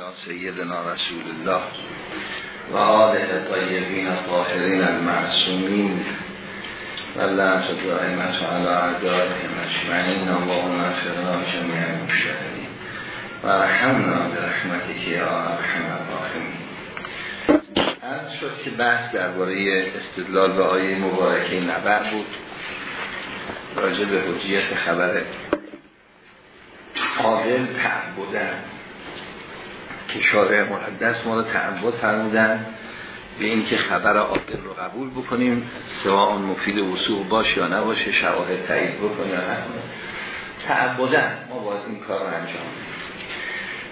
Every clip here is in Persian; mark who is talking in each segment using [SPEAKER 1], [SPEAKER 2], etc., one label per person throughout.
[SPEAKER 1] علی سیدنا رسول الله و آله طیبین طاهرین المعصومین و لعنت دائمت علی اعدائهم اجمعین. اللهم اغفرنا جمیع المشتغلین و رحمنا برحمتک یا ارحم الراحمین. از شد که بحث درباره استدلال به آیه مبارکه نبع بود. راجع به حجیت خبر عادل تعبدن. که شارع محدث ما رو تعبد فرمودن به اینکه خبر عادل رو قبول بکنیم سواء مفید وصول باش یا نباشه شواهد تایید بکنیم یا تعبدن. ما باید این کار رو انجام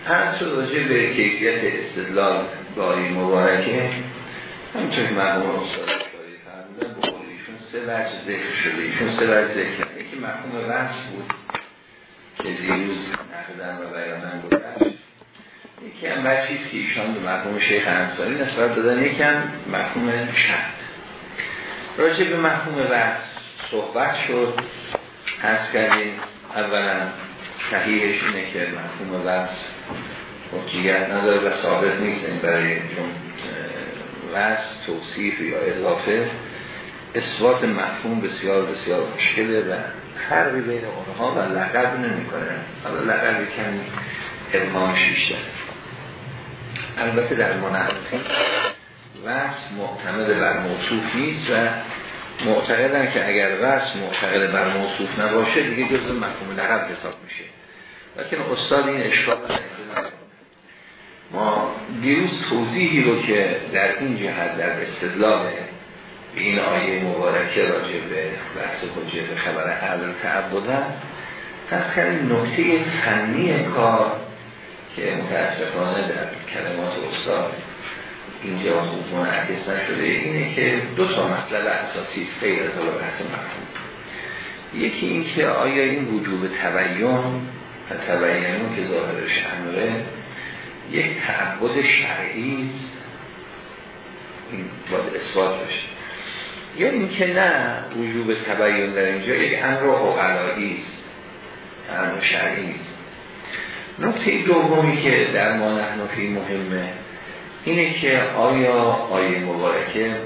[SPEAKER 1] هر شد راجع به کیفیت استدلال آیه مبارکه همینطور که مرحوم استاد شاری فرمودن به ایشون سه وجه ذکر شده. ایشون سه وجه ذکر یکی مفهوم وصف بود که دیروز نقدن و بیانن گذشت. یکی هم بچیست که ایشان به مفهوم شیخ انصاری نسبت دادن یکی هم مفهوم شد راجع به مفهوم وصف صحبت شد. هست کردیم اولا صحیحش اینه که مفهوم وصف حجیت نداره و ثابت نیست برای چون وصف توصیف یا اضافه. اثبات مفهوم بسیار بسیار مشکله و فرقی بین اونها و لقب نمی کنه حالا لقب کمی ابهامش بیشتر البته در منعرفین وصف معتمد بر موصوف نیست و معتقدن که اگر وصف معتقد بر موصوف نباشه دیگه جزء مفهوم لقب حساب میشه. لیکن استاد این اشکال ما دیروز توضیحی رو که در این جهت در استدلال این آیه مبارکه راجع به بحث حجیت خبر عدل تعبدن پس کردیم نکته فنی کار که متاسفانه در کلمات استاد اینجا خوب منعکس نشده اینه که دو تا مطلب اساسی غیر از بحث مفهوم. یکی این که آیا این وجوب تبیین و تبیینون که ظاهرش امره یک تعبد شرعی این باید اثبات بشه. یا اینکه نه وجوب تبیین در اینجا یک امر اقلایی است امر شرعی نکته دومی که در ما نحنفی مهمه اینه که آیا آیه مبارکه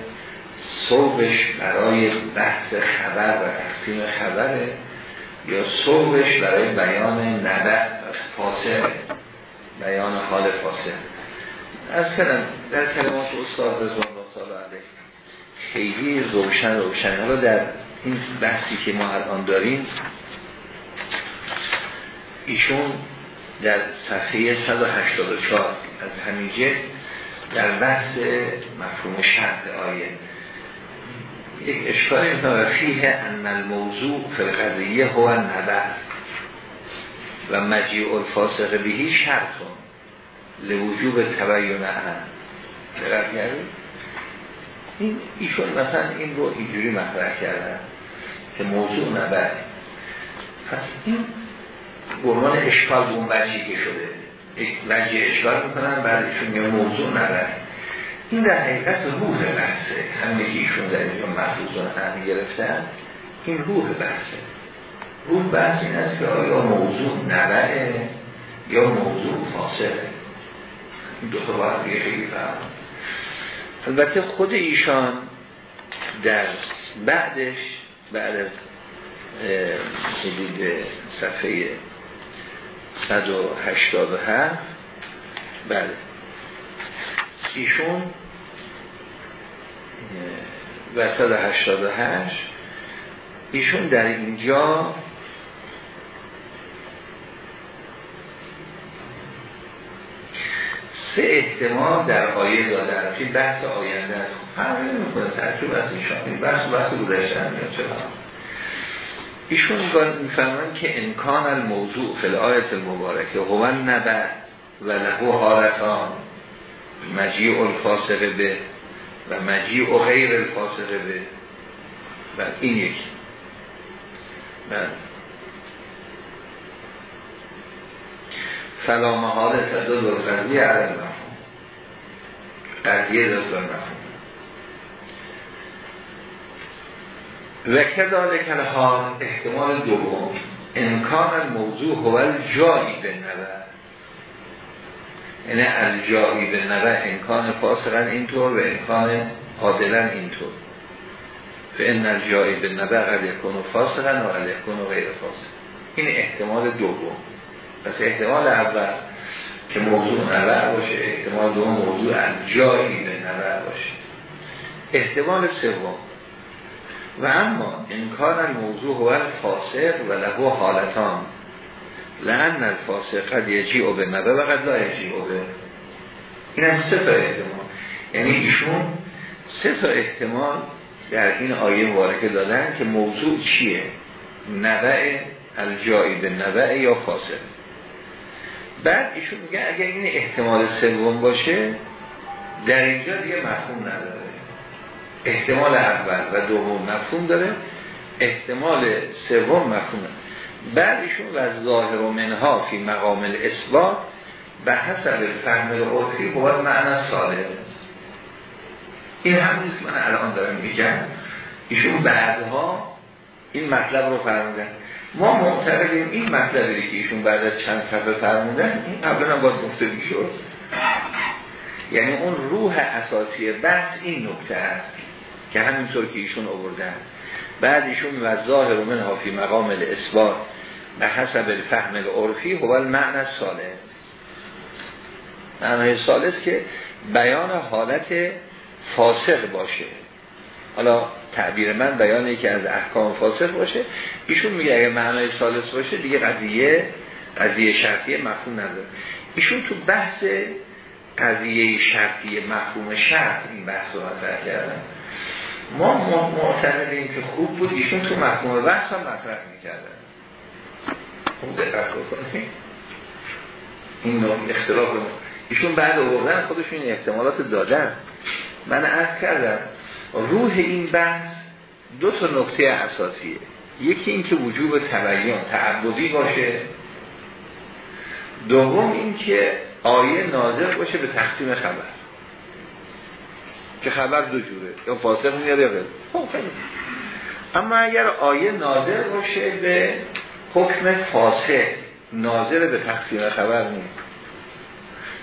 [SPEAKER 1] صوبش برای بحث خبر و تقسیم خبره یا صوبش برای بیان نبع فاسه بیان حال فاسه از کردم در کلمات استاد رضوان الله علیه خیلی روشن روشن. حالا در این بحثی که ما الان داریم ایشون در صفحه 184 از همینجه در بحث مفهوم شرط آیه. یک اشکال فیه ان الموضوع فی القضیه هو نبع و مجیع الفاسق بهی شرطون لوجوب تبیین هم درست این ایشون مثلا این رو اینجوری مطرح کردن که موضوع نبع. پس این برمان اشکال به اون وجهی که شده. وجه اشکال می‌کنن بعد ایشون میگه موضوع نبع این در حقیقت روح بحثه. همه که ایشون در اینجا محفوظان هم گرفتن این روح بحثه. روح بحث این است که آیا موضوع نبعه یا موضوع فاصله این دو باید دیگه خیلی فهم. البته خود ایشان در بعدش بعد از حدود صفحه 187 بله. ایشون و 188 ایشون در اینجا سه احتمال در آیه دادن که بحث آینده است. فرقی نمی‌کنه. ترکیب از این بحث بحث گذشته هم میاد. چرا؟ ایشون میفرمان که امکان الموضوع فی الآیت المبارکه هو نبع و له حالتان. مجیع الفاسقه به و مجیع و غیر الفاسقه به. و این یکی. بله فلا محال تدل و قضیه عرض مفهوم قضیه دل مفهوم و کذالک الحال احتمال دوم. امکان موضوع هول جایی به نبر یعنی الجایی به نوع امکان فاسقا اینطور و امکان عادلا اینطور. فان الجایی به نوع قد یکون فاسقا و قد یکون غیر فاسق این احتمال دوم. پس احتمال اول که موضوع نوع باشه احتمال دوم موضوع الجایی به نوع باشه. احتمال سوم. و اما امکان الموضوع هو الفاسق و له حالتان. لعن الفاسق قد یجیع به نبه و قد لا یجیع به. این هم سه تا احتمال. یعنی ایشون سه تا احتمال در این آیه مبارکه دادن که موضوع چیه؟ نبع الجایی به نبع یا فاسق؟ بعد ایشون میگه اگر این احتمال سوم باشه در اینجا دیگه مفهوم نداره. احتمال اول و دوم مفهوم داره. احتمال سوم مفهوم. بعد ایشون و ظاهر و منها فی مقام الاثبات به حسب فهم عرفی بود معنی ساله است این هم نیست من الان دارم میگم. ایشون بعدها این مطلب رو فرمودن. ما معتقدیم این مطلبی که ایشون بعد از چند صفحه فرمودن این قبلا هم باید گفته می‌شد. یعنی اون روح اساسی بحث این نکته است. که همینطور که ایشون آوردن بعد ایشون و ظاهر من فی مقام الاثبات به حسب الفهم العرفی هو المعنی ساله معنی سالس که بیان حالت فاسق باشه. حالا تعبیر من بیانی که از احکام فاسق باشه. ایشون میگه اگه معنی سالس باشه دیگه قضیه قضیه شرطیه مفهوم نداره. ایشون تو بحث قضیه شرطی مفهوم شرط این بحث رو مطرح کردن. ما معتقدیم که خوب بود ایشون تو مفهوم بحث هم مطرح می‌کردن خوب دقت بکنیم. این نوع اختلاف ایشون بعد آوردن خودشون این احتمالات دادن. من عرض کردم روح این بحث دو تا نکته اساسیه. یکی این که وجوب تبیین تعبدی باشه. دوم این که آیه ناظر باشه به تقسیم خبر. که خبر دو جوره؟ یا فاسق میاره یا خب اما اگر آیه ناظر باشه به حکم فاسق ناظر به تقسیم خبر نیست.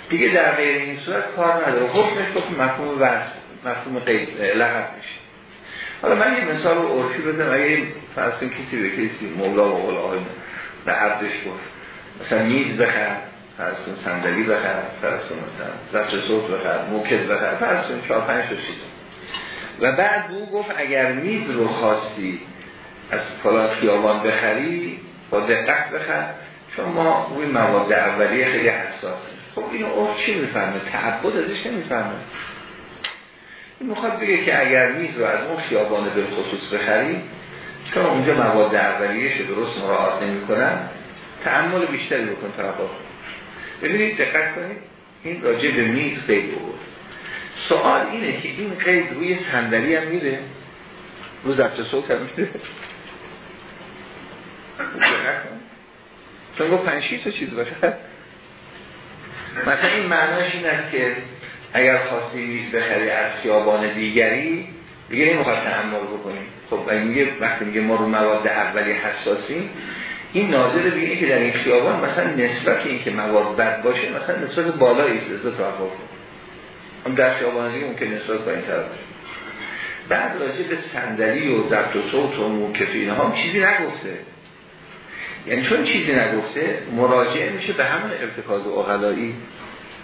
[SPEAKER 1] دیگه در غیر این صورت کار نداره. حکمش حکم مفهوم وست مفهوم قید لحظ میشه. حالا من یه مثال رو عرفی بدم. اگه فرض کسی به کسی مولا و اولا به عبدش گفت مثلا میز بخر. فرض کن صندلی بخر فرض کن مثلا زفت صوت بخر موکد بخر فرض کن چهار پنج و بعد بو گفت اگر میز رو خواستی از فلان خیابان بخری با دقت بخر. چون ما روی مواد اولیه خیلی حساسه خب اینو عرف چی می‌فهمه؟ تعبد ازش نمی‌فهمه. این می‌خواد بگه که اگر میز رو از اون خیابان به خصوص بخری چون اونجا مواد اولیه درست مراعات نمی کنن تعمل بیشتری بکن طرف ببینید دقت کنید. این راجع به میز قید بود سوال اینه که این قید روی صندلی هم میره. رو ضبط صوت هم میره. چون گفت پنشی تا چیز باشه. مثلا این معناش این است که اگر خواستی میز بخری از خیابان دیگری دیگه نمی‌خواد تحمل بکنیم خب میگه وقتی میگه ما رو مواد اولی حساسیم این ناظر به که در این خیابان مثلا نسبت این که مواد بد باشه مثلا نسبت بالایی است از توقف هم در خیابان دیگه ممکن نسبت این تر باشه. بعد راجع به صندلی و ضبط و صوت و موکف اینها هم چیزی نگفته. یعنی چون چیزی نگفته مراجعه میشه به همون ارتکاز اغلایی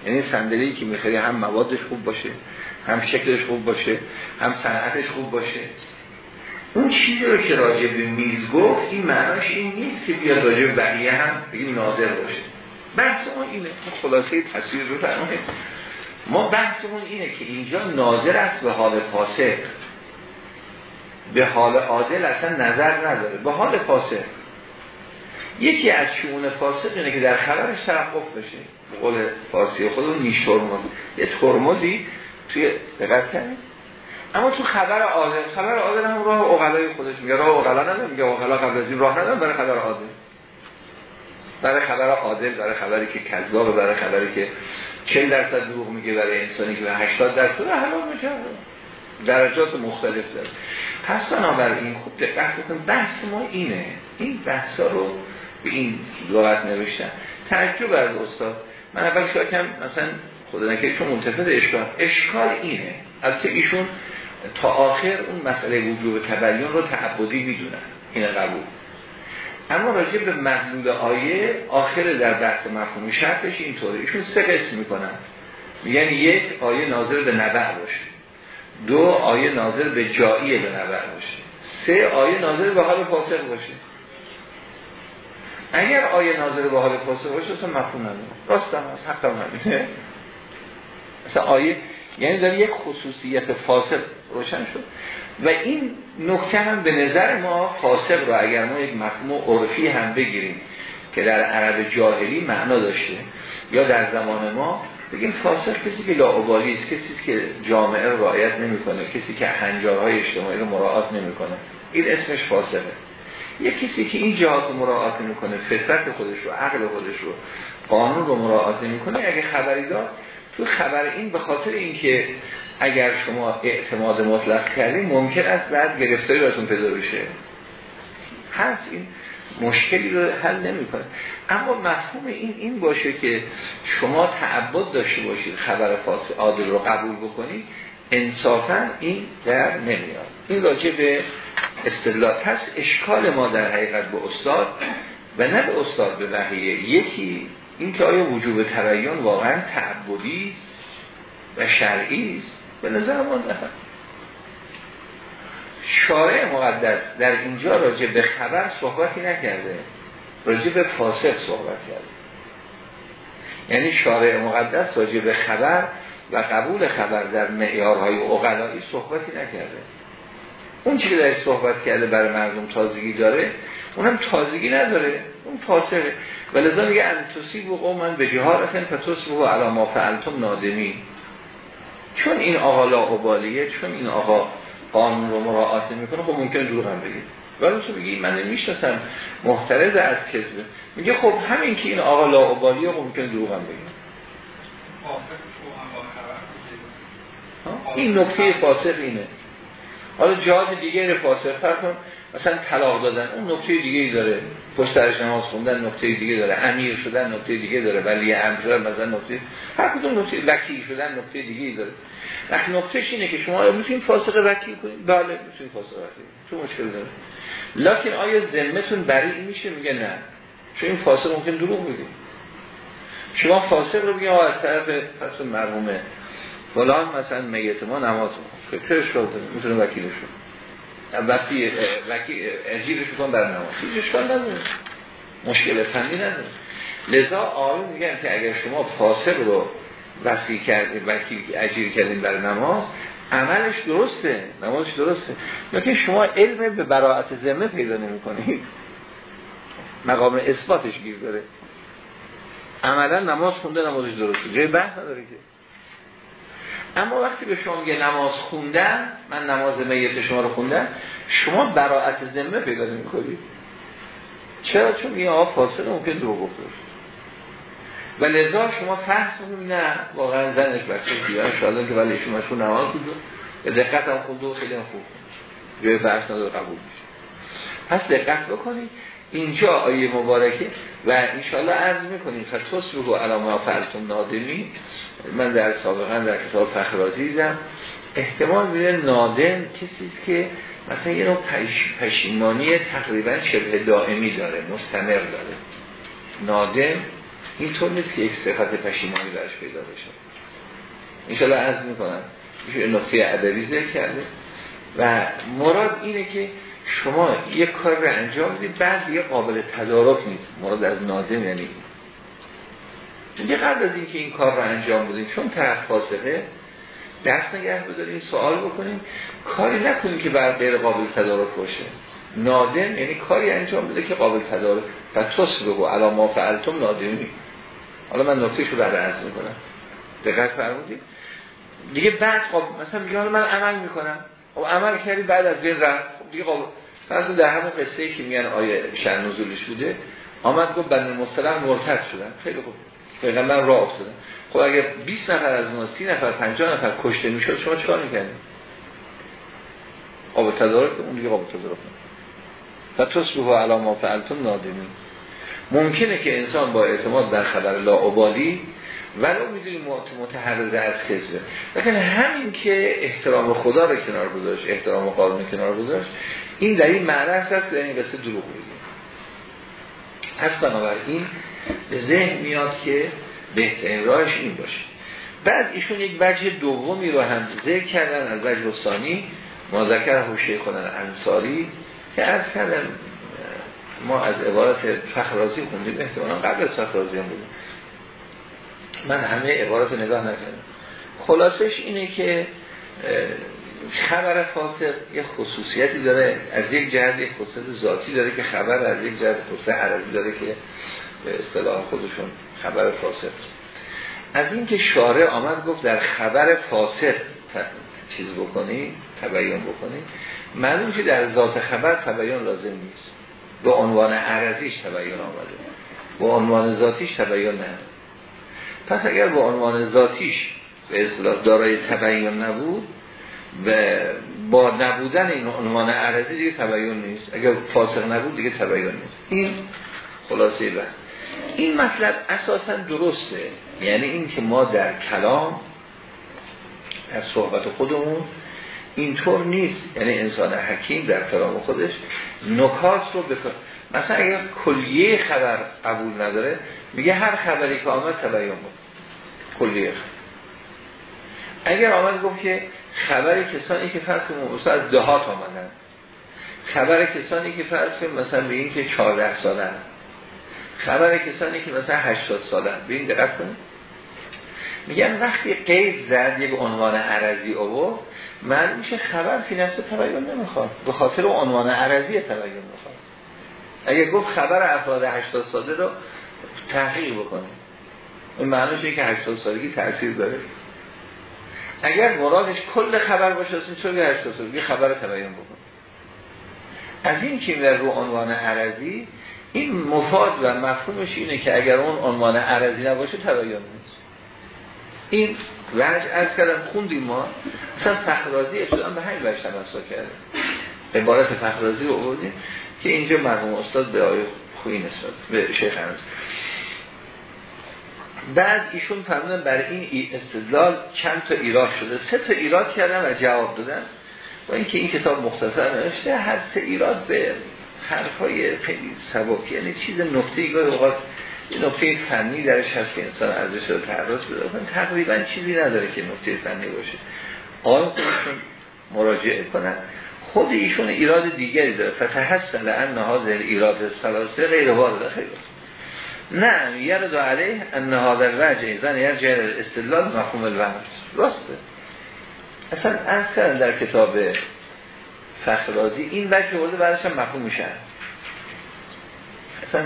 [SPEAKER 1] یعنی صندلی که می‌خری هم موادش خوب باشه هم شکلش خوب باشه هم صنعتش خوب باشه. اون چیزی رو که راجع به میز گفت این معناش این نیست که بیاد راجع به بقیه هم بگیم ناظر باشه. بحث ما اینه. خلاصه تصویر رو فرمایید. ما بحثمون اینه که اینجا ناظر است به حال فاسق. به حال عادل اصلا نظر نداره. به حال فاسق. یکی از شمون فاسق اینه که در خبرش توقف بشه. به قول فارسی خودمون نیش ترمز. یه ترمزی توی دقت کنید. اما تو خبر عادل خبر عادل هم راه اقلای خودش میگه راه اقلا نداره میگه اقلا قبل از این راه نداره برای خبر عادل برای خبر عادل برای خبری که کذابه برای خبری که 40 درصد دروغ میگه برای انسانی که به 80 درصد حلال میشه. درجات مختلف داره. پس این خوب دقت بکن بحث ما اینه. این بحثا رو به این لغت نوشتن. تعجب از استاد. من اول شاکم مثلا خدا نکرد چون منتفض اشکال اشکال اینه. از که ایشون تا آخر اون مسئله وجوب تبیین رو تعبدی می‌دونن. این قبول. اما راجع به مدلول آیه آخر در بحث مفهومی شرطش اینطوره. ایشون سه قسم می‌کنن. میگن یک آیه ناظر به نبع باشه. دو آیه ناظر به جایی به نبع باشه. سه آیه ناظر به حال فاسق باشه. اگر آیه ناظر به حال فاسق باشه اصلا مفهوم نداره. راست هم هست. حق هم همینه اصلا آیه یعنی داره یک خصوصیت فاسق روشن شد. و این نکته هم به نظر ما فاسق رو اگر ما یک مفهوم عرفی هم بگیریم که در عرب جاهلی معنا داشته یا در زمان ما بگیم فاسق کسی که لاعبالی است کسی که جامعه رو رعایت نمی‌کنه کسی که هنجارهای اجتماعی رو مراعات نمی‌کنه. این اسمش فاسقه. یک کسی که این جهات مراعات می‌کنه فطرت خودش رو عقل خودش رو قانون رو مراعات نمی‌کنه اگه خبری داد تو خبر این به خاطر اینکه اگر شما اعتماد مطلق کردیم ممکن است بعد گرفتاری راتون پیدا بشه. هست این مشکلی رو حل نمی‌کنه. اما مفهوم این این باشه که شما تعبد داشته باشید خبر فاسد عادل رو قبول بکنید انصافا این در نمیاد. این راجع به استدلال. پس اشکال ما در حقیقت به استاد و نه به استاد به وحیه یکی این که آیا وجوب تبیین واقعا تعبدی و شرعی است؟ به نظر ما نه. شارع مقدس در اینجا راجع به خبر صحبتی نکرده. راجع به فاسق صحبت کرده. یعنی شارع مقدس راجع به خبر و قبول خبر در معیارهای اقلایی صحبتی نکرده. اون چی که در صحبت کرده برای مردم تازگی داره اونم تازگی نداره اون فاسقه و لذا میگه انتوسی و قومن به جهارتن فتوس و علاما فعلتم نادمی چون این آقا لاقبالیه چون این آقا قانون رو مراعات می‌کنه خب ممکن دروغ هم بگید ولی تو بگی من نمی‌شناسم محترز از کذبه. میگه خب همین که این آقا خب ممکن دروغ هم بگید این نکته فاسق اینه. حالا جهاز دیگه فاسق فرق کن مثلا طلاق دادن اون نکته دیگه ای داره. پشت نماز خوندن نکته دیگه داره. امیر شدن نکته دیگه داره. ولی شدن مثلا نکته هر کدوم نکته وکیل شدن نکته دیگه ای داره. وقتی نکتهش اینه که شما می‌تونید فاسق وکیل کنید. بله می‌تونید فاسق وکیل چه مشکل داره؟ لکن آیا ذمتون بری میشه؟ میگه نه. چون این فاسق ممکن دروغ بگه. شما فاسق رو بگید از طرف پس مرحومه فلان مثلا میت ما نماز فکرش شده می‌تونه وکیلش شد وقتی اجیرش کن بر نماز هیچ اشکال نداره. مشکل فنی نداره. لذا آیون میگن که اگر شما فاسق رو وسیع کردید وکی اجیر کردین بر نماز عملش درسته نمازش درسته. لیکن شما علم به براعت ذمه پیدا نمی کنید مقام اثباتش گیر داره. عملا نماز خونده نمازش درسته. جای بحث نداره که. اما وقتی به شما میگه نماز خوندن من نماز میت شما رو خوندن شما براعت ذمه پیدا نمی‌کنید. چرا؟ چون میگه آقا فاصله ممکن دو گفته و لذا شما فحص نه واقعا زنش بچه دیگه ان که ولی ایشون مشهور نماز بود به دقت هم خونده و خیلی خوب. جای بحث نداره قبول میشه. پس دقت بکنید. اینجا آیه مبارکه و انشاءالله عرض می‌کنیم. تصوص علامه فرتون نادمی من در سابقا در کتاب فخرازی دیدم احتمال میره نادم کسی که مثلا یه نوع پشیمانی تقریبا شبه دائمی داره مستمر داره. نادم اینطور نیست که یک صفت پشیمانی برش پیدا بشه. انشاءالله عرض می‌کنم. میشه نقطه ادبی کرده. و مراد اینه که شما یک کار رو انجام بدید بعد یه قابل تدارک نیست. مراد از نادم یعنی میگه قبل از اینکه این کار رو انجام بدیم چون طرف فاسقه دست نگه بذاریم سوال بکنیم کاری نکنیم که بر غیر قابل تدارک باشه. نادم یعنی کاری انجام بده که قابل تدارک. و توس بگو علا ما فعلتم نادمی حالا من نکتهش رو بعد عرض می‌کنم. دقت فرمودید؟ دیگه بعد قابل مثلا میگه من عمل می‌کنم. و خب عمل کردی بعد از بین رفت. خب دیگه قابل در همون قصه ای که میگن آیه شن نزولش بوده آمد گفت بنی مصطلح مرتد شدن. خیلی خوب. پیغمبر راه افتادن. خب اگر 20 نفر از ما 30 نفر 50 نفر کشته می‌شد شما چیکار می‌کردید آب تدارک اون دیگه آب تدارک و تصبح علی ما فعلتم نادمی ممکنه که انسان با اعتماد در خبر لاعبالی ولو می‌دونیم متحرزه از کذبه لیکن همین که احترام خدا رو کنار گذاشت احترام قانون کنار گذاشت این در این معرض هست که این قصه دروغ میگه. پس بنابراین به ذهن میاد که بهترین راهش این باشه. بعد ایشون یک وجه دومی رو هم ذکر کردن از وجه ثانی مذکر حوشه کنن انصاری که از کردن ما از عبارت فخرازی خوندیم احتمالا قبل فخرازی هم بودیم. من همه عبارت نگاه نکردم. خلاصش اینه که خبر فاسق یه خصوصیتی داره از یک جهت یک خصوصیت ذاتی داره که خبر از یک جهت خصوصیت عرضی داره که به اصطلاح خودشون خبر فاسق. از اینکه شارع آمد گفت در خبر فاسق چیز بکنی تبیین بکنی معلوم که در ذات خبر تبیین لازم نیست. به عنوان عرضیش تبیین آمده. به عنوان ذاتیش تبیین نه. پس اگر به عنوان ذاتیش به اصطلاح دارای تبیین نبود و با نبودن این عنوان عرضی دیگه تبیین نیست. اگر فاسق نبود دیگه تبیین نیست. این خلاصه بعد. این مطلب اساسا درسته. یعنی این که ما در کلام در صحبت خودمون اینطور نیست. یعنی انسان حکیم در کلام خودش نکات رو بکن مثلا اگر کلیه خبر قبول نداره میگه هر خبری که آمد تبیین بود. کلیه خبر. اگر آمد گفت که خبر کسانی که فرض کنیم از دهات آمدن. خبر کسانی که فرض مثلا به این که 14 ساله. خبر کسانی که مثلا 80 ساله. به این دقت کنیم میگن وقتی قید زد یک عنوان عرضی آورد من میشه خبر فی نفس تبیین نمی‌خواد. به خاطر عنوان عرضی تبیین می‌خواد. اگه گفت خبر افراد 80 ساله رو تحقیق بکنه. این معنیش که 80 سالگی تاثیر داره. اگر مرادش کل خبر باشه اصلا چون 80 سالگی؟ خبر تبیین بکنه. از این که در رو عنوان عرضی این مفاد و مفهومش اینه که اگر اون عنوان عرضی نباشه تبیین نیست. این وجه از کردم خوندیم ما. مثلا فخرازی ابتدا به همین وجه تمسا کرده عبارت فخرازی رو آوردیم. که اینجا مرحوم استاد به آیه خویی نسبت به شیخ هنوز بعد ایشون فرمودن برای این استدلال چند تا ایراد شده. سه تا ایراد کردن و جواب دادن. و اینکه این کتاب مختصر نوشته هر سه ایراد به حرفای خیلی سبک یعنی چیز نقطه گاهی اوقات نقطه فنی درش هست که انسان ارزش رو تعرض بده. تقریبا چیزی نداره که نقطه فنی باشه. خودشون مراجعه کنن. خود ایشون ایراد دیگری داره. فتحصل ان هذا ایراد سلاسه غیر وارد. خیلی نه یرد علیه ان هذا الوجه زن یرجع استدلال مفهوم الوحد راسته. اصلا اصلا در کتاب فخرازی این وجه بوده برایش مفهوم میشه. اصلا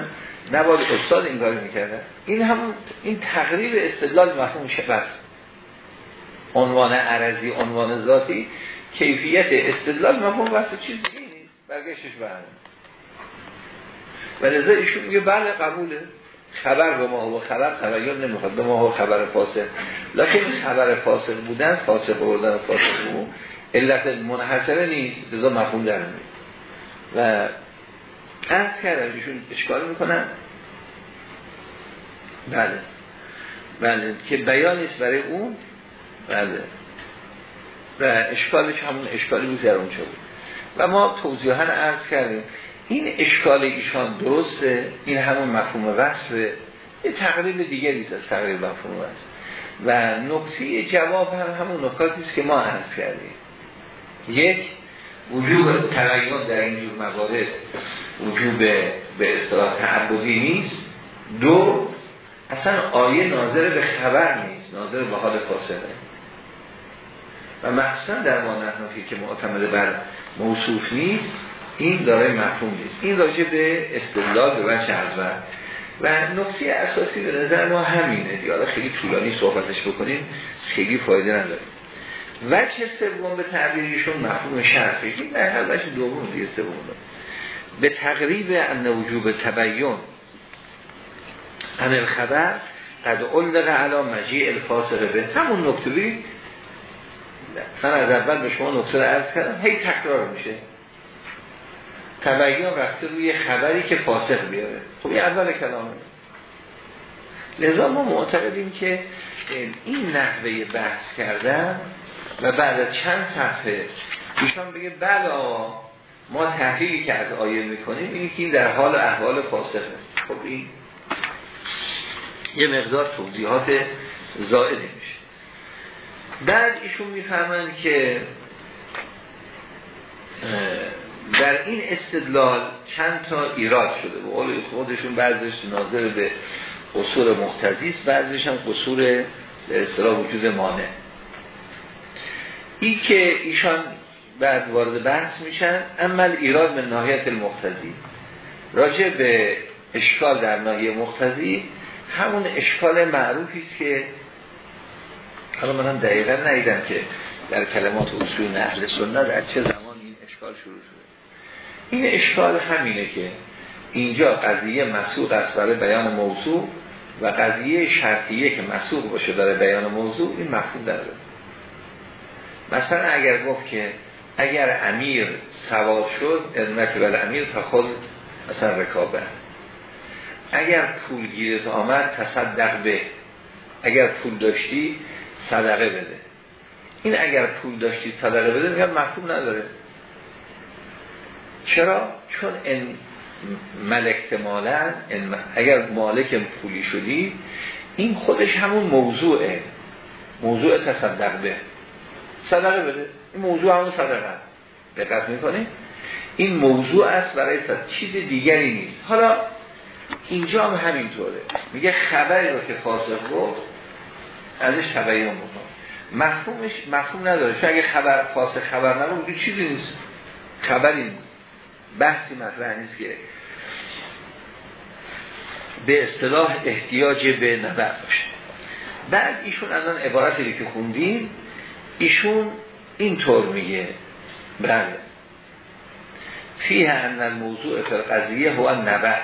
[SPEAKER 1] نباید استاد این کاری می‌کرده. این همون این تقریب استدلال مفهوم بس. عنوان عرضی عنوان ذاتی کیفیت استدلال مفهوم بس چیز دیگه نیست. برگشتش برمون و لذا ایشون میگه بله قبوله. خبر به ما و خبر تغییر نمی‌خواد. به ما و خبر فاسق. لکن خبر فاسق بودن فاسق بودن فاسق بودن علت منحصره نیست. لذا مفهوم در و عرض کردم ایشون اشکال می‌کنن. بله. بله. که بیان نیست برای اون. بله. و اشکالش همون اشکالی بود در اونجا بود. و ما توضیحا عرض کردیم این اشکال ایشان درسته؟ این همون مفهوم وصفه؟ یه تقریب دیگری از تقریب مفهوم وصف. و نکته جواب هم همون نکاتی است که ما عرض کردیم. یک وجوب تغییر در اینجور موارد وجوب به اصطلاح تعبدی نیست. دو اصلا آیه ناظر به خبر نیست ناظر به حال فاصله. و مخصوصا در ما که معتمد بر موصوف نیست این داره مفهوم نیست. این راجع به استدلال به وجه اول. و نکته اساسی به نظر ما همینه. دیگه خیلی طولانی صحبتش بکنیم خیلی فایده نداره. وجه سوم به تعبیریشون مفهوم شرفی این در هر وجه دوم دیگه سوم. به تقریب ان وجوب تبیین ان الخبر قد علق علا مجیع الفاسق به. همون نکته من از اول به شما نکته رو عرض کردم هی تکرار میشه. تبیین رفته روی خبری که فاسق بیاره. خب این اول کلامه. لذا ما معتقدیم که این نحوه بحث کردن و بعد چند صفحه ایشان بگه بله ما تحلیلی که از آیه می‌کنیم اینی که این در حال احوال فاسقه. خب این یه مقدار توضیحات زائده. بعد ایشون می‌فهمند که در این استدلال چند تا ایراد شده. به قول خودشون بعضش ناظر به قصور مختزی است بعضش هم قصور به اصطلاح وجود مانع. این که ایشان بعد وارد بحث میشن عمل ایراد من ناحیت المختزی راجع به اشکال در ناحیه مختزی همون اشکال معروفی است که حالا من هم دقیقا ندیدم که در کلمات اصول اهل سنت در چه زمان این اشکال شروع شده. این اشکال همینه که اینجا قضیه مسوق است برای بیان موضوع و قضیه شرطیه که مسوق باشه برای بیان موضوع این مفهوم داره مثلا اگر گفت که اگر امیر سوار شد ارمک بل امیر تا خود مثلا رکابه اگر پول گیرت آمد تصدق به. اگر پول داشتی صدقه بده. این اگر پول داشتی صدقه بده میگم مفهوم نداره. چرا؟ چون این مالن اگر مالک پولی شدی این خودش همون موضوعه. موضوع تصدق به. صدقه بده. این موضوع همون صدقه است. دقت می‌کنه این موضوع است برای چیز دیگری نیست. حالا اینجا هم همینطوره. میگه خبری رو که فاسق گفت ازش تبیین بکن. مفهومش مفهوم نداره. چون اگه خبر فاسق خبر نبود چیزی نیست. خبری بحثی مطرح نیست که به اصطلاح احتیاج به نبع باشه. بعد ایشون از آن عبارتی که خوندیم ایشون اینطور میگه. بله. فیه ان الموضوع فی القضیه هو نبع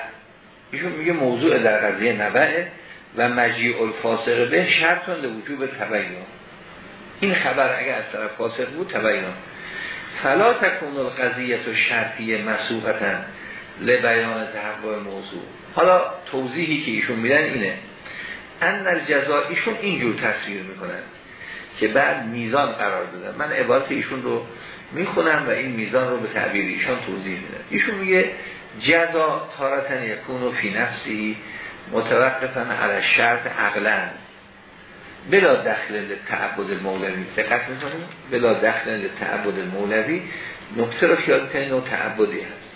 [SPEAKER 1] ایشون میگه موضوع در قضیه نبعه و مجیع الفاسق به شرطان وجوب تبیین این خبر اگر از طرف فاسق بود تبیین فلا تکون القضیه و شرطی مسوقتا لبیان تحقق موضوع. حالا توضیحی که ایشون میدن اینه. ان الجزا ایشون اینجور تصویر می‌کنن که بعد میزان قرار دادن. من عبارت ایشون رو می‌خونم و این میزان رو به تعبیر ایشان توضیح میدن ایشون میگه جزا تارتن یکون و فی نفسی متوقفن علی شرط عقلن بلا دخل تعبد المولوی دقت می‌کنیم بلا دخل تعبد المولوی نکته رو خیال کنید نوع تعبدی هست.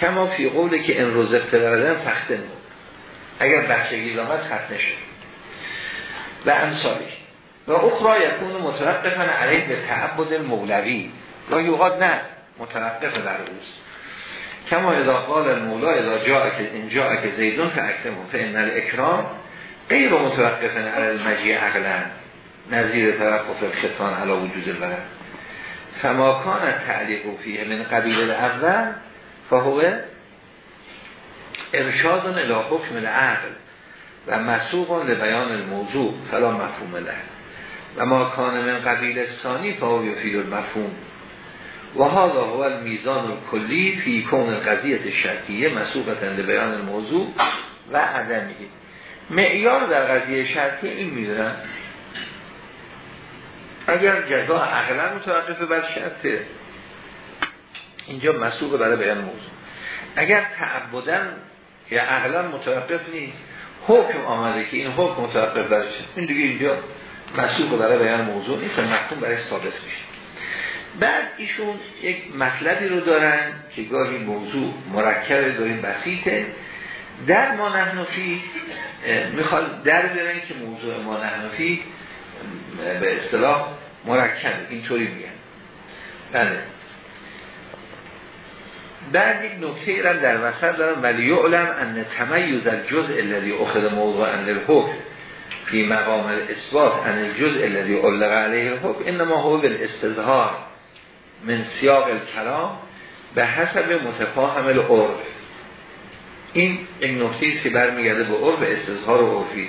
[SPEAKER 1] کما فی قوله که این روز افتبردن فخته نو اگر بخشگی آمد خط نشد. و امثالی. و اخرى یکون متوقفن علیه به تعبد المولوی. گاهی اوقات نه متوقف بر اوست. کما اذا قال المولا اذا جا که این جا که زیدون فاکرم فان الاکرام غیر متوقفن علی المجیع عقلا نظیر توقف الختان علی وجود الولد فما کان تعلیق فیه من قبیل الاول فهو ارشاد الى حکم العقل و مسوق لبیان الموضوع فلا مفهوم له. و ما کان من قبیل ثانی فهو یفید المفهوم. و هذا هو المیزان کلی فی کون قضیت شرطیه مسوقتا لبیان الموضوع و عدمی معیار در قضیه شرطی این می‌دونن اگر جزا عقلا متوقف بر شرطه اینجا مسوق برای بیان موضوع. اگر تعبدن یا عقلا متوقف نیست حکم آمده که این حکم متوقف بر شرط. این دیگه اینجا مسوق برای بیان موضوع نیست محکوم برای ثابت میشه. بعد ایشون یک مطلبی رو دارن که گاهی موضوع مرکب داریم بسیطه. در ما نحنفی می‌خواد در بیارن که موضوع ما نحنفی به اصطلاح مرکب اینطوری میگن. بله. بعد یک نکته ایران در وسط دارم. ولی علم ان تمیز الجزء الذي اخذ موضوع ان الحکم فی مقام الاثبات ان الجزء الذي علق علیه الحکم انما هو بالاستظهار. من سیاق الکلام به حسب متفاهم العرف. این یک نکته است که برمیگرده به عرف استظهار و عرفی.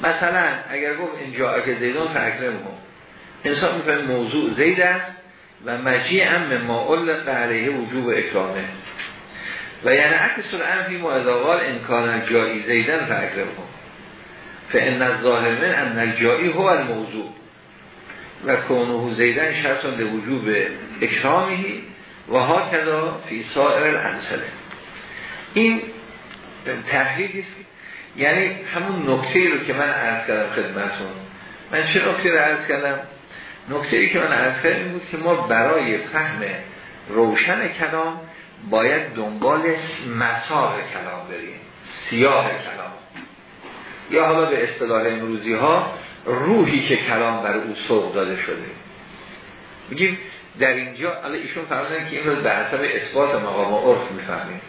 [SPEAKER 1] مثلا اگر گفت اینجا که زیدان فاکرم انسان میفهم موضوع زید است و مجیع هم ما علق علیه وجوب اکرامه. و یعنی عکس الامر فی معذاقال امکان جایی زیدن فاکرم فان الظاهر من ان الجایی هو الموضوع. و کونه زیدن شرطان به وجوب اکرامی و ها کدا فی سائر الامثله این تحریفی است. یعنی همون نکته رو که من عرض کردم خدمتون من چه نکته رو عرض کردم؟ نکته ای که من عرض کردم این بود که ما برای فهم روشن کلام باید دنبال مسار کلام بریم. سیاه کلام. یا حالا به اصطلاح امروزی ها روحی که کلام بر او سوق داده شده. میگیم در اینجا الان ایشون فرمودن که این رو به حسب اثبات مقام عرف می‌فهمیم.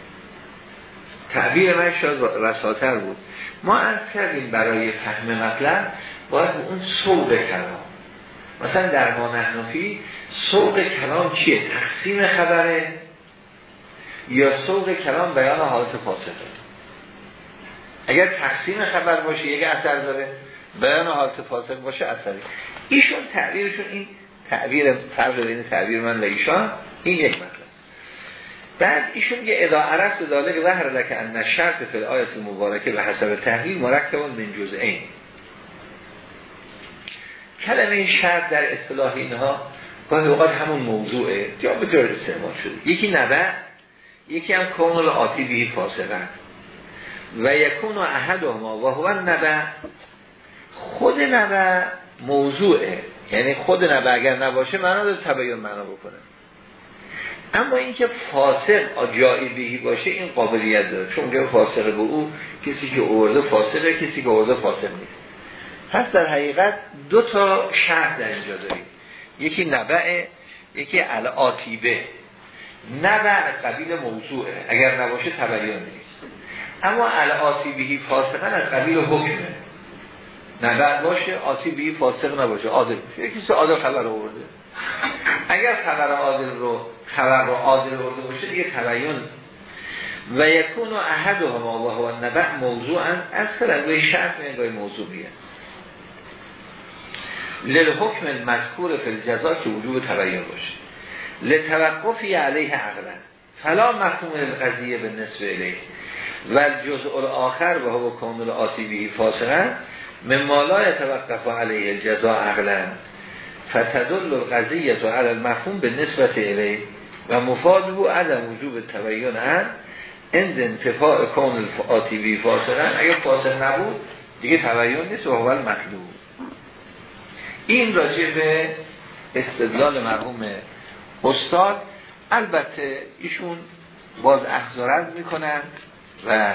[SPEAKER 1] تعبیر من شاید رساتر بود. ما از کردیم برای فهم مطلب باید اون سوق کلام. مثلا در ما نحنفی سوق کلام چیه؟ تقسیم خبره یا سوق کلام بیان حالت فاسده اگر تقسیم خبر باشه یک اثر داره. بیان حالت فاسد باشه اثری ایشون تعبیرشون این تعبیر فرق بین تعبیر من و ایشان این یک مطلب. بعد ایشون یه ادا عرفت داله که ظهر لکه ان شرط فی آیت مبارکه به حسب تحلیل مرکب من جزئین. کلمه شرط در اصطلاح اینها گاهی اوقات همون موضوعه یا به جای استعمال شده. یکی نبع یکی هم کامل آتی بیهی فاسقه. و یکون و احد ما و هو نبع خود نبع موضوعه. یعنی خود نبع اگر نباشه معنا داره تبیین معنا بکنه. اما اینکه فاسق جایی بهی باشه این قابلیت داره. چون که فاسق به او کسی که اورده فاسقه کسی که اورده فاسق نیست. پس در حقیقت دو تا شرط در اینجا داریم. یکی نبعه یکی الاتیبه نبع قبیل موضوعه. اگر نباشه تبیین نیست. اما الاتیبهی فاسقا از قبیل حکمه. نبع باشه آتیبهی فاسق نباشه عادل باشه. یکی عادل خبر آورده. اگر خبر عادل رو خبر رو عادل آورده باشه دیگه تبیین و یکون و احد و ما و نبع موضوعا از فرنگوی شرط موضوع موضوعیه. للحکم المذکور فی الجزا که وجوب تبیین باشه. لتوقفی علیه عقلا. فلا مفهوم القضیه به نسبه علیه و جزء الاخر و هو کامل آسیبی فاسقا. من مالا یتوقف علیه الجزا عقلا فتدل القضیه و علی المفهوم به نسبت علیه و مفاد او عدم وجوب تبیین هم اند انتفاع کامل آتیبی فاسقا اگر فاسق نبود دیگه تبیین نیست و اول مطلوب این راجع به استدلال مرحوم استاد. البته ایشون باز احضارت می‌کنن و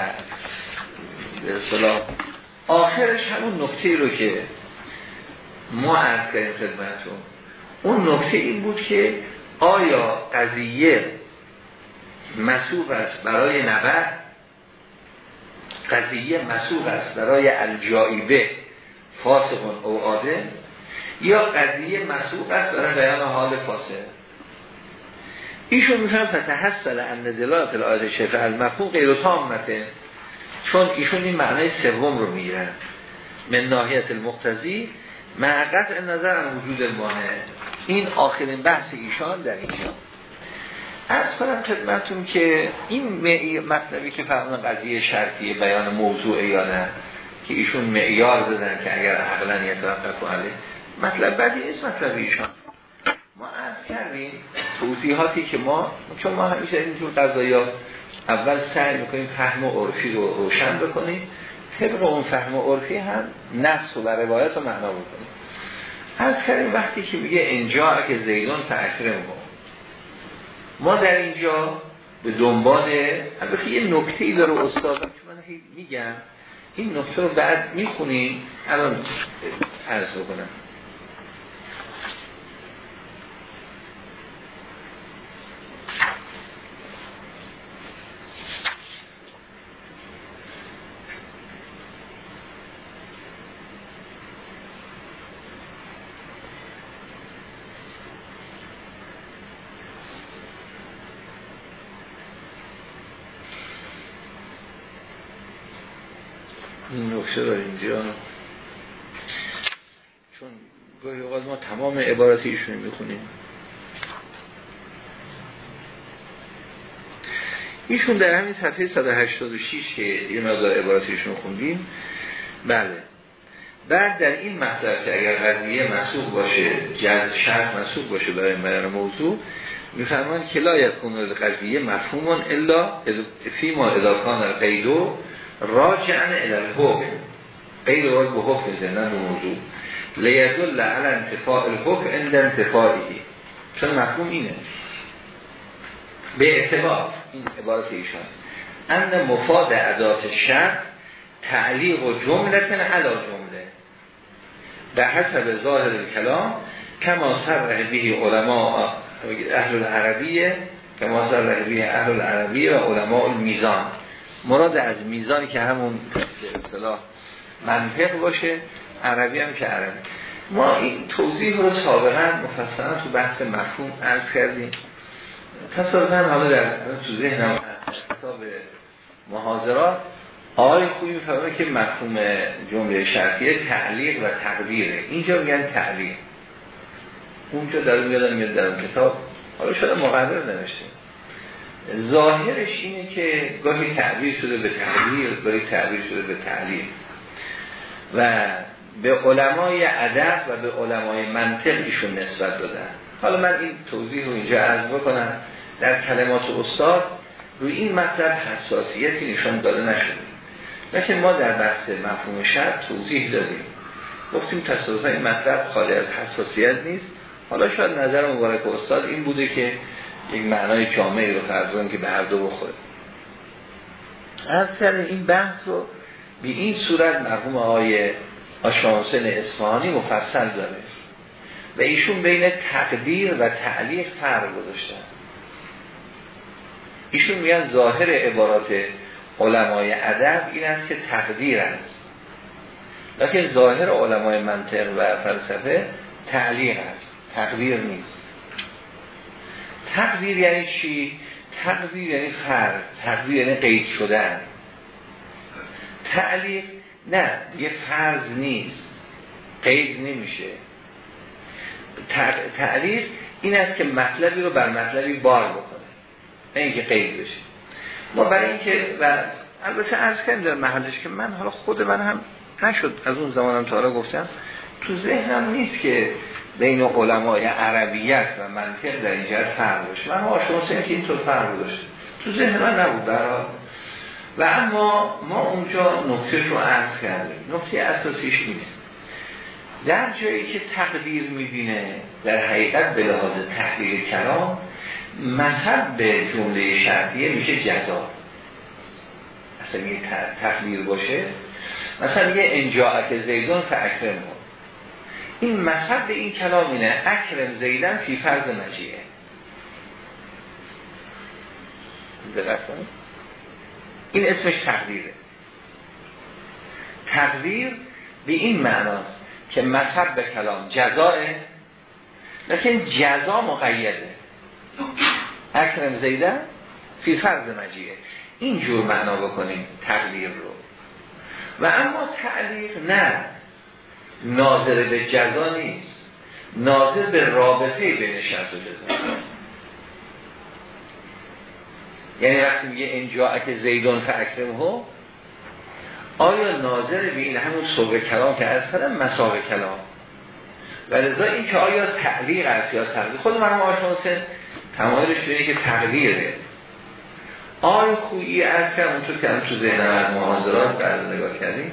[SPEAKER 1] به اصطلاح آخرش همون نکته رو که ما از کردیم خدمتون اون نکته این بود که آیا قضیه مسوق است برای نبع قضیه مسوق است برای الجایبه فاسقون او آده یا قضیه مسوق است برای بیان حال فاسق؟ ایشون میفهم فتحصل ان دلالت الآیت شفع المفهوم غیر تامته. چون ایشون این معنای سوم رو می‌گیرن. من ناحیت المقتضی مع قطع نظر وجود المانع. این آخرین بحث ایشان در اینجا. از کنم خدمتون که این مطلبی که فرمان قضیه شرطی بیان موضوع یا نه که ایشون معیار دادن که اگر عقلا یتوقف کنه مطلب بدی نیست مطلب ایشان. ما از کردیم توضیحاتی که ما چون ما همیشه اینجور قضایا اول سعی می‌کنیم فهم عرفی رو روشن بکنیم. طبق اون فهم عرفی هم نص و روایت رو معنا بکنیم. از کردیم وقتی که میگه اینجا که زیدون تأخیر ما. ما در اینجا به دنبال البته یه نکته ای داره استاد که من میگم. این نکته رو بعد می‌خونیم. الان عرض بکنم. این نکته را اینجا؟ چون گاهی اوقات ما تمام عبارت ایشون می‌خونیم. ایشون در همین صفحه 186 که یه مقدار عبارت ایشون خوندیم. بله. بعد در این مطلب که اگر قضیه مسوق باشه جز شرط مسوق باشه برای بیان موضوع میفرمان که لا یکون قضیه مفهوم الا فی ما اضافان قیدو راجعن الى الحکم. قید رو به حکم زنن به موضوع. لیدل علی انتفاع الحکم عند انتفاعی چون مفهوم اینه. به اعتبار این عبارت ایشان. ان مفاد عدات شرط تعلیق و جملتن علا جمله. در حسب ظاهر کلام کما سرح به علماء اهل العربیه کما سرح به اهل العربیه و علماء میزان مراد از میزان که همون اصطلاح منطق باشه عربی هم که عربی. ما این توضیح رو سابقا مفصلا تو بحث مفهوم عرض کردیم. تصادفا حالا در تو ذهنم کتاب محاضرات آقای خوبی می‌فهمه که مفهوم جمله شرطیه تعلیق و تقدیره. اینجا میگن تعلیق اونجا در میادن میاد در کتاب حالا شده مقرر نوشته ظاهرش اینه که گاهی تعبیر شده به تقدیر گاهی تعبیر شده به تعلیق و به علمای ادب و به علمای منطق ایشون نسبت دادن. حالا من این توضیح رو اینجا عرض بکنم. در کلمات استاد روی این مطلب حساسیتی نشان داده نشده. لیکن ما در بحث مفهوم شرط توضیح دادیم. گفتیم تصادفا این مطلب خالی از حساسیت نیست. حالا شاید نظر مبارک استاد این بوده که یک معنای جامعی رو فرض که به هر دو بخوره. از این بحث رو به این صورت مرحوم آقای آشانسن اصفهانی مفصل داره و ایشون بین تقدیر و تعلیق فرق گذاشتن. ایشون میگن ظاهر عبارات علمای ادب این است که تقدیر است. لیکن ظاهر علمای منطق و فلسفه تعلیق است تقدیر نیست. تقدیر یعنی چی؟ تقدیر یعنی فرض تقدیر یعنی قید شدن. تعلیق نه یه فرض نیست. قید نمیشه. تعلیق این است که مطلبی رو بر مطلبی بار بکنه. نه اینکه قید بشه. ما برای اینکه و البته از کردیم در محلش که من حالا خود من هم نشد. از اون زمانم تا گفتم. تو ذهنم نیست که بین علمای عربیت و منطق در اینجا فرق باشه من آشناسه که اینطور فرق داشت تو ذهن من نبود برای و اما ما اونجا نکته رو عرض کردیم. نکته اساسیش اینه. در جایی که تقدیر می‌بینه در حقیقت به لحاظ تحلیل کلام مذهب به جمله شرطیه میشه جزا. اصلا یه تقدیر باشه. مثلا یه انجاعت زیدان فاکرم این به این کلام اینه اکرم زیدن فی فرض مجیه این اسمش تقدیره. تقدیر به این معناست که مذهب به کلام جزاه لیکن جزا مقیده. اکرم زیده فی فرض مجیه اینجور معنا بکنیم تقدیر رو. و اما تعلیق نه. ناظر به جزا نیست. ناظر به رابطه بین شرط و جزا. یعنی وقتی میگه انجاعت زیدون فاکرم ها آیا ناظر به این همون صبح کلام که از کردم مساق کلام؟ و لذا این که آیا تعلیق است یا تقلیق خود مرموم آشانسه تمایلش بینه که تقلیقه آیا خویی از کردم؟ اونطور که تو ذهن از محاضرات نگاه کردیم.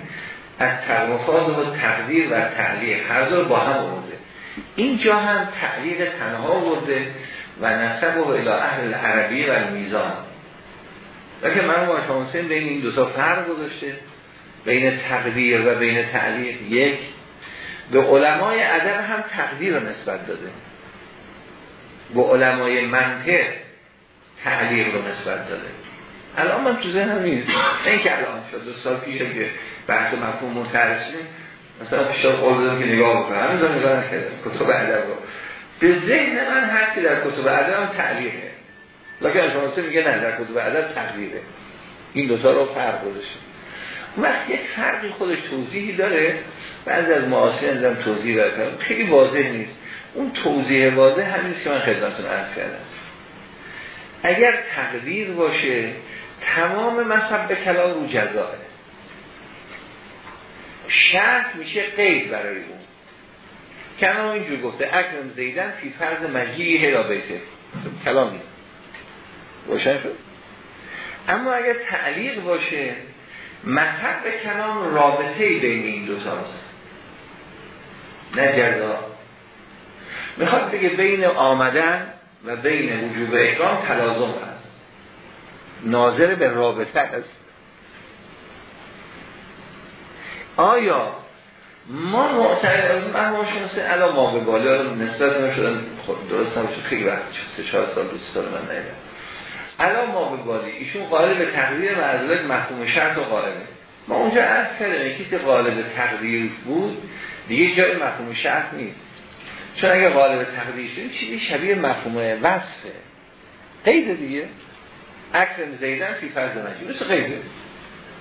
[SPEAKER 1] از تقمفاد و تقدیر و تعلیق هر دو با هم آورده. اینجا هم تعلیق تنها آورده و نسب و الى اهل عربی و میزان لیکن من با بین این دو تا فرق گذاشته. بین تقدیر و بین تعلیق یک. به علمای ادب هم تقدیر نسبت داده. به علمای منطق تعلیق رو نسبت داده. الان من تو ذهنم نیست. نه اینکه الان شد دو سال پیش که بحث مفهوم مترسیم مثلا پیشتر قول که نگاه بکنم همین نگاه نکردم. کتب ادب رو. به ذهن من که در کتب ادب هم تعلیقه لکن شما میگه؟ نه در کتب ادب تقدیره این دوتا رو فرق گذاشته. وقت یک فرقی خودش توضیحی داره. بعضی از معاصرین هم توضیح داره. خیلی واضح نیست. اون توضیح واضح همین که من خدمتتون عرض کردم. اگر تقدیر باشه تمام مذهب به کلام رو جزاه شرط میشه قید برای اون کنا اینجور گفته اکرم زیدن فی فرض مجیعی هلا بیته. کلامی. روشن شد؟ اما اگر تعلیق باشه مذهب به کلام رابطه بین این دو تاست نه جزا. می‌خواد بگه بین آمدن و بین وجوب احرام تلازم هست ناظر به رابطه هست آیا ما معتقد من ما شناسه الان ما به بالا نسبت ما شدن خب درست هم خیلی وقت سه چهار سال دوست سال من نیدم. الان ما به بالی ایشون قائل به تقدیر معذرت مفهوم شرط و قائله ما اونجا عرض کردیم کسی قائل به تقدیر بود دیگه جای مفهوم شرط نیست. چون اگه قائل به تقدیر شدیم چیزی شبیه مفهوم وصفه. قید دیگه. اکرم زیدن فی فرض مجید. مثل قیده.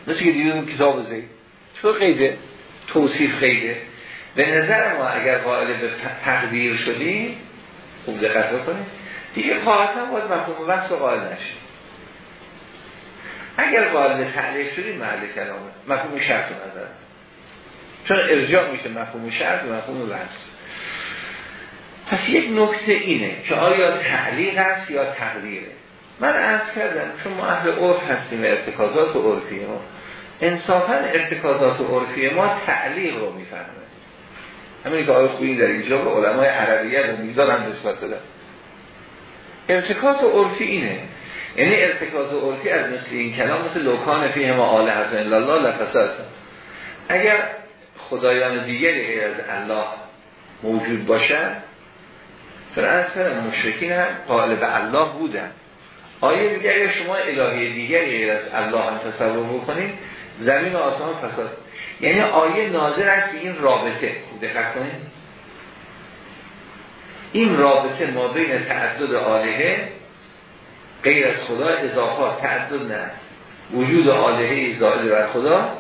[SPEAKER 1] مثل که دیدیم کتاب زید. چون قیده؟ توصیف قیده. به نظر ما اگر قائل به تقدیر شدیم خوب دقت بکنیم دیگه قاعدتا باید مفهوم وصف قائل نشید اگر قائل به تعلیف شدیم محل کلامه. مفهوم شرط نظر چون ارجاع میشه مفهوم شرط و مفهوم وصف پس یک نکته اینه که آیا تعلیق است یا تقدیره؟ من عرض کردم چون ما اهل عرف هستیم ارتکازات عرفی ما انصافا ارتکازات عرفی ما تعلیق رو می‌فهمه. همین که آقای خویی در اینجا به علمای عربیه رو هم نسبت دادن. ارتکاز عرفی اینه. یعنی ارتکاز عرفی از مثل این کلام مثل لوکان فیه ما آل حسن الله لفساد اگر خدایان دیگری غیر از الله موجود باشن اصلا مشرکین هم قائل الله بودن. آیه دیگر اگر شما الهی دیگری غیر از الله هم تصور بکنید زمین و آسمان فساد؟ یعنی آیه ناظر است این رابطه دقت کنید. این رابطه ما بین تعدد آلهه غیر از خدا اضافات تعدد نه. وجود آلهه زائد بر خدا.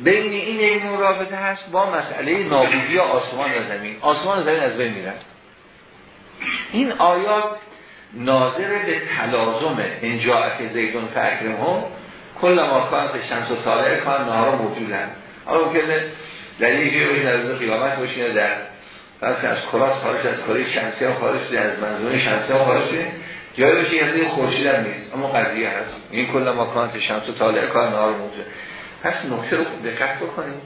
[SPEAKER 1] بین این یک نوع رابطه هست با مسئله نابودی آسمان و زمین. آسمان و زمین از بین میرن این آیات ناظر به تلازم انجاعت زیدون فکرم هم کل ما کان شمس و طالع کان نهارا موجودن. حالا ممکنه در یک جایی در قیامت باشین در پس از کلاس خارج از کاری شمسی هم خارج شده از منظومه شمسی هم خارج شده جایی بشه یه خورشید هم نیست. اما قضیه هست. این کل مکانت شمس و طالع کار نهار موجود پس نکته رو دقت بکنیم.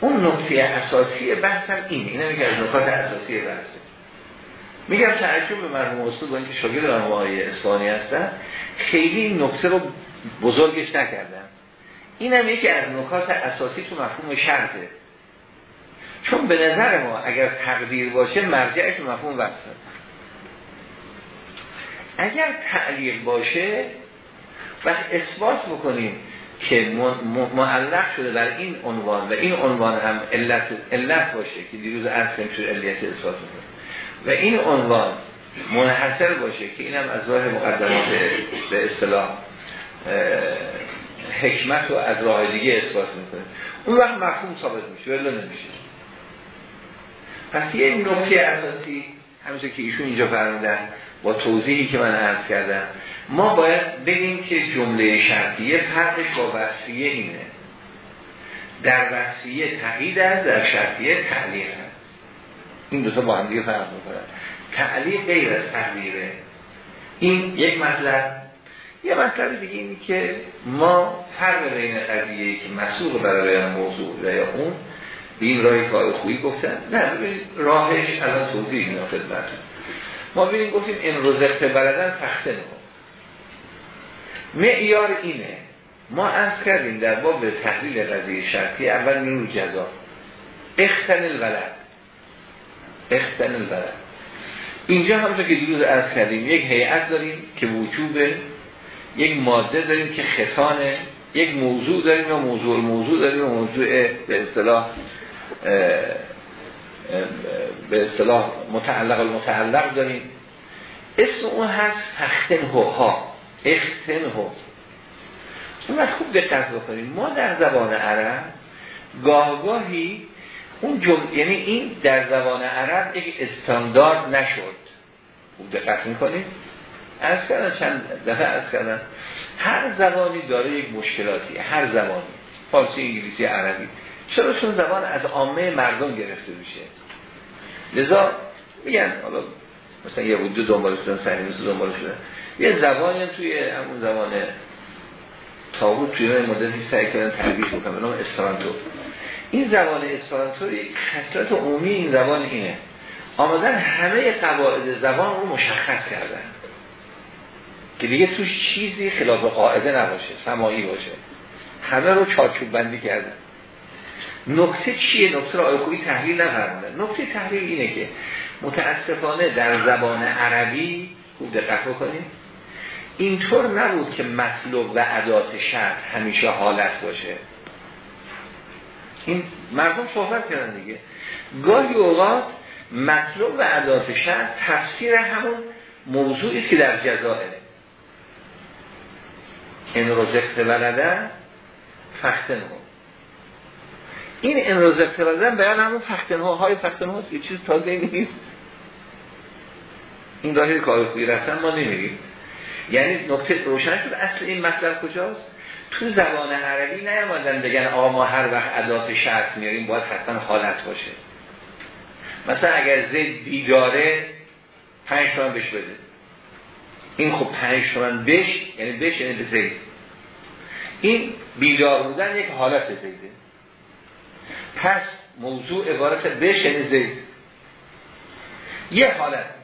[SPEAKER 1] اون نکته اساسی بحث هم اینه. اینه میگه از نکات اساسی بحثه میگم تعجب به مرحوم استاد اینکه شاگرد مرحوم آقای اسفانی هستن. خیلی این نکته رو بزرگش نکردن. اینم یکی از نکات اساسی تو مفهوم شرطه. چون به نظر ما اگر تقدیر باشه مرجعش مفهوم وصل اگر تعلیق باشه وقت اثبات بکنیم که معلق شده در این عنوان و این عنوان هم علت, علت باشه که دیروز عرض کنیم شده علیت اثبات بکنیم و این عنوان منحصر باشه که اینم از راه مقدمات به اصطلاح حکمت و از راه دیگه اثبات می‌کنه. اون وقت مفهوم ثابت میشه ولی نمیشه. پس یه نکته اساسی همونطور که ایشون اینجا فرمودن با توضیحی که من عرض کردم ما باید بگیم که جمله شرطیه فرقش با وصفیه اینه. در وصفیه تقیید است در شرطیه تعلیق است. این دو تا با هم دیگه فرق می‌کنن. تعلیق غیر از این یک مطلب. یه مطلب دیگه اینه که ما فرق بین قضیه که مسئول برای موضوع و یا اون به این راهی کار خویی گفتن نه ببینید راهش الان توضیح اینا خدمتتون. ما ببینیم گفتیم این رزقت بردن تخته نکن معیار اینه. ما از کردیم در باب تحلیل قضیه شرطی اول میرو جزا. اختن الولد اختن الولد اینجا همونطور که دیروز از کردیم یک هیئت داریم که وجوبه یک ماده داریم که خطانه یک موضوع داریم و موضوع موضوع داریم و موضوع به اصطلاح به اصطلاح متعلق المتعلق داریم. اسم اون هست تختن ها اختن ها اون خوب دقت بکنیم. ما در زبان عرب گاهگاهی اون جمع... یعنی این در زبان عرب یک استاندارد نشد. خوب دقت می‌کنیم از کردن چند دفعه از کردن هر زبانی داره یک مشکلاتی هر زبانی. فارسی انگلیسی عربی. چرا؟ چون زبان از عامه مردم گرفته میشه. لذا میگن حالا مثلا یه دو دنبال شدن سری مثل دنبال شدن. یه زبانی توی همون زمان تاغوت توی مدتی سعی کردن تربیش بکنم به نام اسپرانتو این زبان اسپرانتو خصلت عمومی این زبان اینه. آمدن همه قواعد زبان رو مشخص کردن. که دیگه توش چیزی خلاف قاعده نباشه سمایی باشه. همه رو چارچوب بندی کردن. نکته چیه؟ نکته رو آیکوی تحلیل نفرمودن نکته تحلیل اینه که متاسفانه در زبان عربی خوب دقت بکنید اینطور نبود که مطلوب و عدات شرط همیشه حالت باشه. این مردم صحبت کردن دیگه. گاهی اوقات مطلوب و عدات شرط تفسیر همون موضوعی که در جزائره این رزقت ولدن فختن این این رزقت ولدن بیان همون فختن های فختن هاست یه چیز تازه نیست. این راهی کار خوبی رفتن ما نمیریم یعنی نکته روشن شد اصل این مطلب کجاست؟ تو زبان عربی نیامدن بگن آقا ما هر وقت ادات شرط میاریم باید حتما حالت باشه. مثلا اگر زید بیداره پنج تومن بش بده. این خب پنج تومن بش یعنی بش یعنی به زید. این بیدار بودن یک حالت زیده. پس موضوع عبارت بش یعنی زید. یه حالت.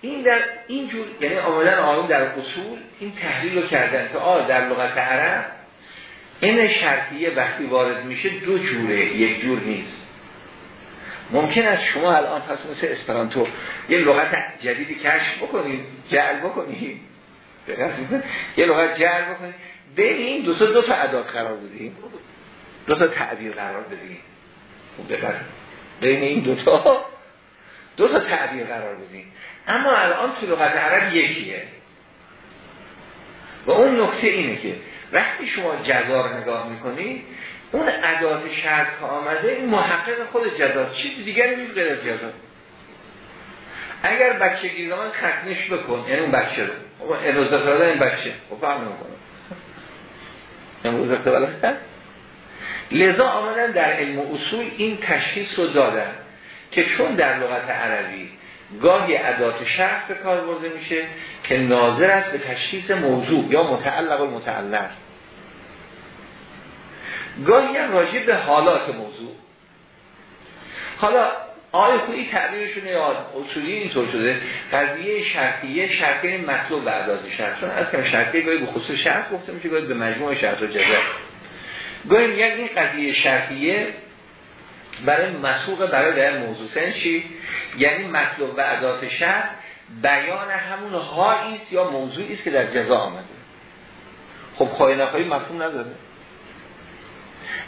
[SPEAKER 1] این در این جور یعنی آمدن آقایون در اصول این تحلیل رو کردن که آه در لغت عرب این شرطیه وقتی وارد میشه دو جوره یک جور نیست. ممکن است شما الان پس مثل اسپرانتو یه لغت جدیدی کشف بکنید جعل بکنید یه لغت جعل بکنید بین این دو تا دو تا عداد قرار بدیم. دو تا تعبیر قرار بدیم. خب بین این دو تا دو تا تعبیر قرار بدیم. اما الان تو لغت عرب یکیه. و اون نکته اینه که وقتی شما جزا نگاه می‌کنید اون عداد شرط که آمده این محقق خود جزا چیز دیگری نیست غیر از اگر بچه گیر زمان ختنش بکن. یعنی اون بچه رو. امروز این بچه. خب فهم نمی‌کنه. امروز لذا آمدن در علم اصول این تشخیص رو دادن که چون در لغت عربی گاهی ادات شخص به کار برده میشه که ناظر است به تشخیص موضوع یا متعلق و متعلق. گاهی هم راجع به حالات موضوع. حالا آیا خویی تعبیرشون یا اصولی اینطور شده قضیه شرطیه شرطیه مطلوب به عداد شرط. چون از کم شرطیه گاهی به خصوص شرط گفته میشه گاهی به مجموع شرط و جزر گاهی میگن این قضیه شرطیه برای مسوق برای در موضوع. سن؟ یعنی مطلوب و عدات شرط بیان همون هایی یا موضوعی است که در جزا آمده. خب خواهی نخواهی مفهوم نداره.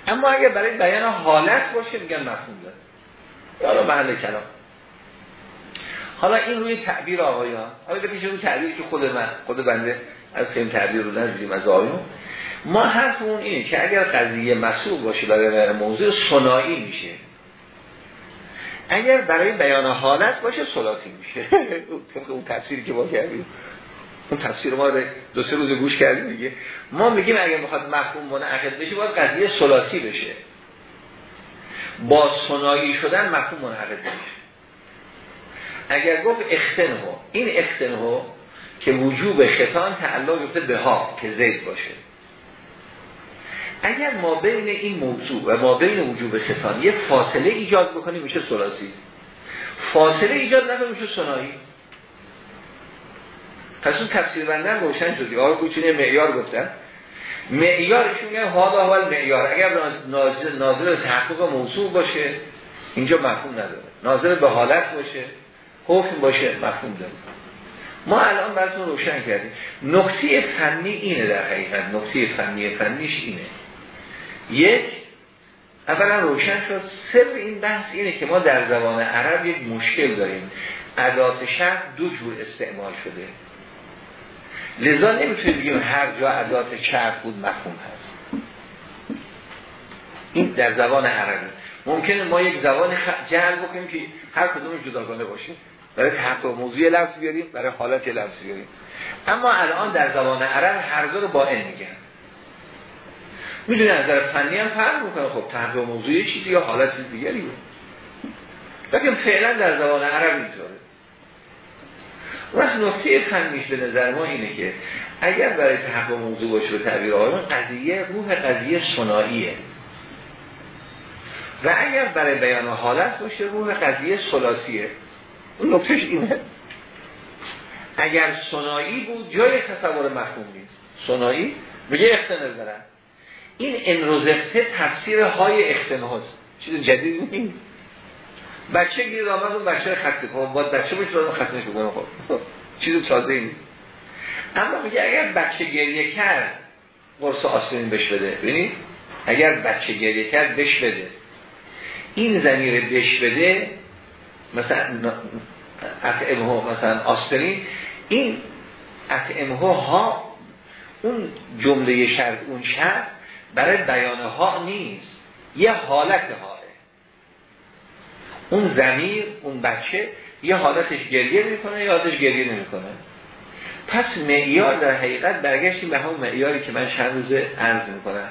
[SPEAKER 1] اما اگر برای بیان حالت باشه میگن مفهوم داره. حالا محل کلام. حالا این روی تعبیر آقایان. حالا پیش روی تعبیر که خود من خود بنده از خیلی تعبیر رو نزدیم از آقایان ما حرفمون اینه که اگر قضیه مسئول باشه برای موضوع سنایی میشه. اگر برای بیان حالت باشه سلاتی میشه. اون تفسیری که ما کردیم. اون تفسیر ما رو دو سه روز گوش کردیم دیگه. ما میگیم اگر می‌خواد مفهوم منعقد بشه باید قضیه سلاتی بشه. با سنایی شدن مفهوم منعقد بشه اگر گفت اختنهو این اختنهو که وجوب خطان تعلق گفته به ها که زید باشه. اگر ما بین این موضوع و ما بین وجوب خطان یه فاصله ایجاد بکنیم میشه سلاسی فاصله ایجاد نکنیم میشه سنایی پس اون تفسیر بندن روشن شدی آقا کوچینه معیار گفتن. معیارشون میگن؟ حالا اول معیار اگر ناظر, ناظر تحقیق موضوع باشه اینجا مفهوم نداره. ناظر به حالت باشه حکم باشه مفهوم داره. ما الان براتون روشن کردیم. نقطه فنی اینه در حقیقت. نقطه فنی فنیش اینه. یک اولا روشن شد. سر این بحث اینه که ما در زبان عرب یک مشکل داریم. ادات شرط دو جور استعمال شده. لذا نمی‌تونیم بگیم هر جا ادات شرط بود مفهوم هست. این در زبان عربی. ممکنه ما یک زبان جعل بکنیم که هر کدوم جداگانه باشیم. برای تحقیق موضوع لفظ بیاریم برای حالت لفظ بیاریم. اما الان در زبان عرب هر دو رو با این میگن. می‌دونه نظر فنی هم فرق می‌کنه. خب تحقیق موضوعی چیزی یا حالت دیگری بود. لیکن فعلا در زبان عرب اینطوره. وقت نکته فنیش به نظر ما اینه که اگر برای تحقیق موضوع باشه به تعبیر آقایون قضیه روح قضیه صناعیه و اگر برای بیان حالت باشه روح قضیه سلاسیه اون نکتهش اینه. اگر صناعی بود جای تصور مفهوم نیست. صناعی میگه اختناز دارن این انروزخته تفسیر های اختناز چیز جدید نیست. بچه گیر آمد اون بچه خسته کنم باید بچه باشه دادم خستش بکنم خب چیز تازه نیست. اما میگه اگر بچه گریه کرد قرص آسپرین بش بده. ببینید اگر بچه گریه کرد بش بده. این زمیر بش بده مثلا اطعمه مثلا آسپرین این اطعمه ها اون جمله شرط اون شرط برای بیان ها نیست. یه حالت ها اون زمیر اون بچه یه حالتش گریه می‌کنه یا حالتش گریه نمی‌کنه؟ پس معیار در حقیقت برگشتیم به همون معیاری که من چند روزه عرض می‌کنم.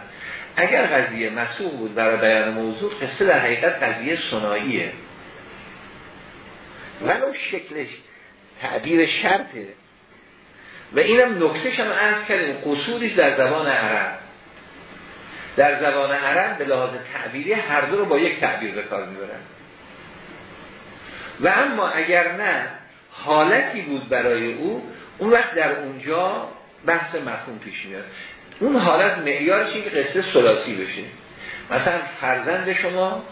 [SPEAKER 1] اگر قضیه مسئول بود برای بیان موضوع قصه در حقیقت قضیه صناعیه ولو شکلش تعبیر شرطه. و اینم نکتهش هم عرض کردیم قصورش در زبان عرب. در زبان عرب به لحاظ تعبیری هر دو رو با یک تعبیر به کار می‌برن. و اما اگر نه حالتی بود برای او اون وقت در اونجا بحث مفهوم پیش میاد. اون حالت معیارش که قصه سلاسی بشه. مثلا فرزند شما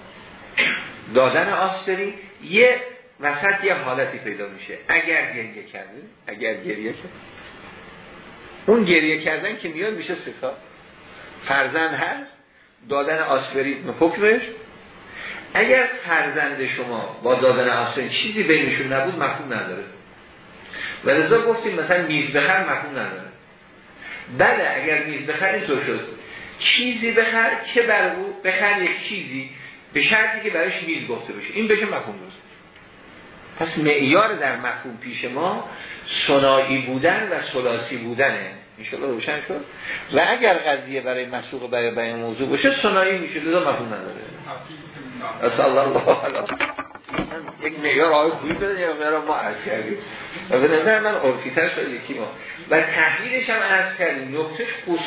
[SPEAKER 1] دادن آستری یه وسط یه حالتی پیدا میشه. اگر گریه کردن اگر گریه کرد اون گریه کردن که میاد میشه ستا فرزند هست دادن آسپرین حکمش. اگر فرزند شما با دادن آسپرین چیزی بینشون نبود مفهوم نداره. و رضا گفتیم مثلا میز بخر مفهوم نداره. بله اگر میز بخر اینطور شد. چیزی بخر که بر او بخر یک چیزی به شرطی که برایش میز گفته بشه. این بشه مفهوم درست. پس معیار در مفهوم پیش ما سنایی بودن و سلاسی بودنه. انشاءالله روشن شد. و اگر قضیه برای مسوق برای بیان موضوع باشه سنایی میشه لذا مفهوم نداره. اصلا الله علیه یک معیار آقای خوبی بده یا معیار ما عرض کردیم. و به نظر من عرفیتر شد یکی ما. و تحلیلش هم عرض کردیم. نقطش